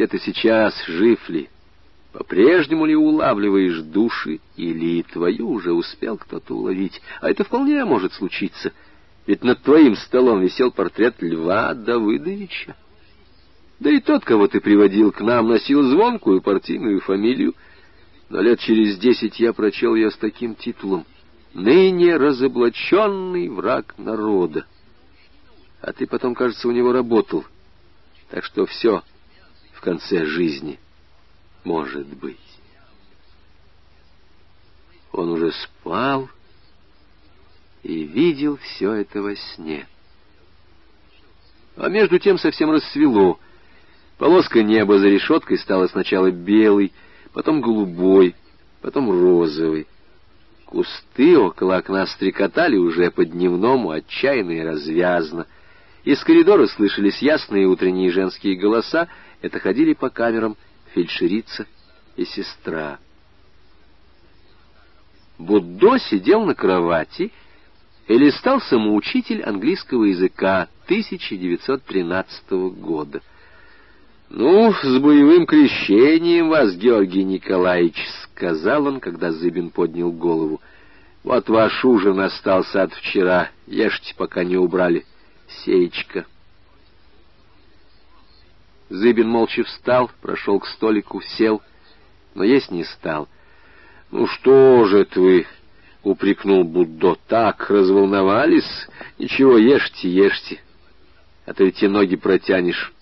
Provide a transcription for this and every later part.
Где ты сейчас, жив ли? По-прежнему ли улавливаешь души, или твою уже успел кто-то уловить? А это вполне может случиться, ведь над твоим столом висел портрет Льва Давыдовича. Да и тот, кого ты приводил к нам, носил звонкую партийную фамилию, но лет через десять я прочел ее с таким титулом «Ныне разоблаченный враг народа». А ты потом, кажется, у него работал, так что все в конце жизни — может быть. Он уже спал и видел все это во сне. А между тем совсем рассвело. Полоска неба за решеткой стала сначала белой, потом голубой, потом розовой. Кусты около окна стрекотали уже по-дневному, отчаянно и развязно. Из коридора слышались ясные утренние женские голоса, это ходили по камерам фельдшерица и сестра. Буддо сидел на кровати и листал самоучитель английского языка 1913 года. «Ну, с боевым крещением вас, Георгий Николаевич», — сказал он, когда Зыбин поднял голову. «Вот ваш ужин остался от вчера, ешьте, пока не убрали. Сеечка». Зыбин молча встал, прошел к столику, сел, но есть не стал. «Ну что же вы?» — упрекнул Буддо. «Так разволновались? Ничего, ешьте, ешьте, а то эти ноги протянешь.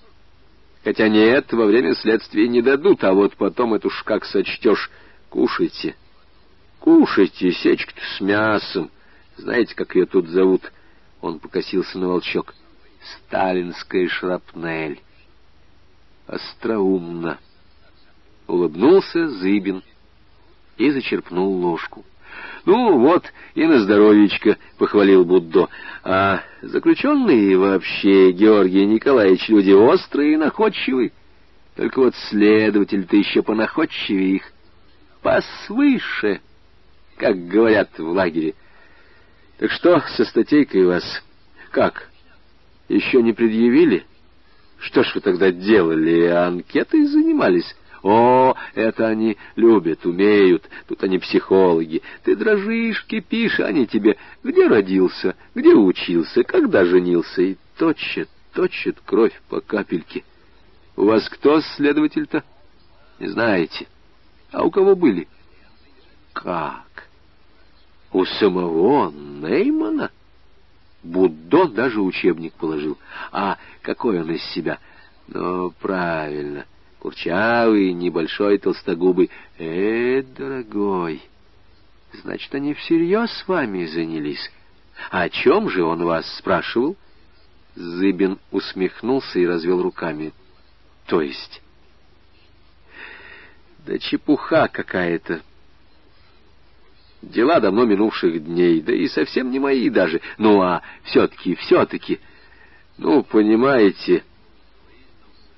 Хотя нет, во время следствия не дадут, а вот потом это уж как сочтешь. Кушайте, кушайте, сечку-то с мясом. Знаете, как ее тут зовут?» Он покосился на волчок. «Сталинская шрапнель» остроумно. Улыбнулся Зыбин и зачерпнул ложку. «Ну вот, и на здоровечко», — похвалил Буддо. «А заключенные вообще, Георгий Николаевич, люди острые и находчивые. Только вот следователь-то еще понаходчивее их. Посвыше, как говорят в лагере. Так что со статейкой у вас? Как, еще не предъявили?» Что ж вы тогда делали? Анкетой занимались? О, это они любят, умеют. Тут они психологи. Ты дрожишь, кипишь, они тебе где родился, где учился, когда женился. И точит, точит кровь по капельке. У вас кто следователь-то? Не знаете. А у кого были? Как? У самого Неймана? Буддо даже учебник положил. А какой он из себя? Ну, правильно, курчавый, небольшой, толстогубый. Э, дорогой, значит, они всерьез с вами занялись. А о чем же он вас спрашивал? Зыбин усмехнулся и развел руками. То есть? Да чепуха какая-то. Дела давно минувших дней, да и совсем не мои даже. Ну, а все-таки, все-таки... Ну, понимаете...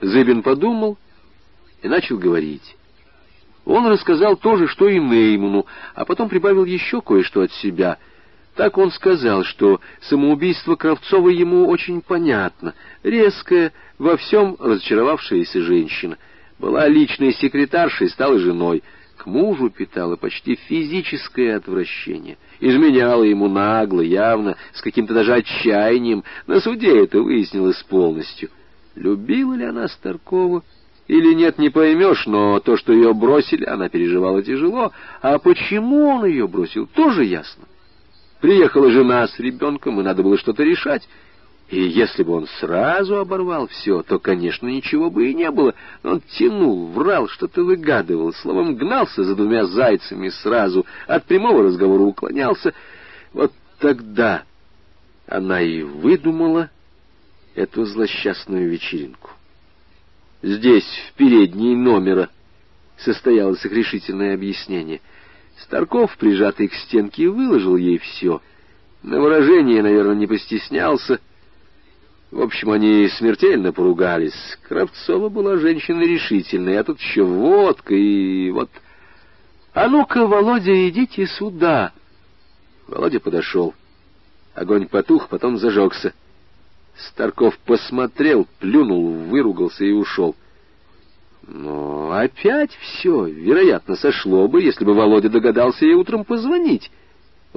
Зыбин подумал и начал говорить. Он рассказал то же, что и Неймуну, а потом прибавил еще кое-что от себя. Так он сказал, что самоубийство Кравцова ему очень понятно. Резкая, во всем разочаровавшаяся женщина. Была личной секретаршей, стала женой — к мужу питала почти физическое отвращение, изменяла ему нагло, явно, с каким-то даже отчаянием. На суде это выяснилось полностью. Любила ли она Старкова или нет, не поймешь, но то, что ее бросили, она переживала тяжело, а почему он ее бросил, тоже ясно. Приехала жена с ребенком, и надо было что-то решать, и если бы он сразу оборвал все, то, конечно, ничего бы и не было. Но он тянул, врал, что-то выгадывал, словом, гнался за двумя зайцами сразу, от прямого разговора уклонялся. Вот тогда она и выдумала эту злосчастную вечеринку. Здесь, в передней номера, состоялось их решительное объяснение. Старков, прижатый к стенке, выложил ей все. На выражение, наверное, не постеснялся — в общем, они смертельно поругались. Кравцова была женщина решительная, а тут еще водка и вот... «А ну-ка, Володя, идите сюда!» Володя подошел. Огонь потух, потом зажегся. Старков посмотрел, плюнул, выругался и ушел. Но опять все, вероятно, сошло бы, если бы Володя догадался ей утром позвонить.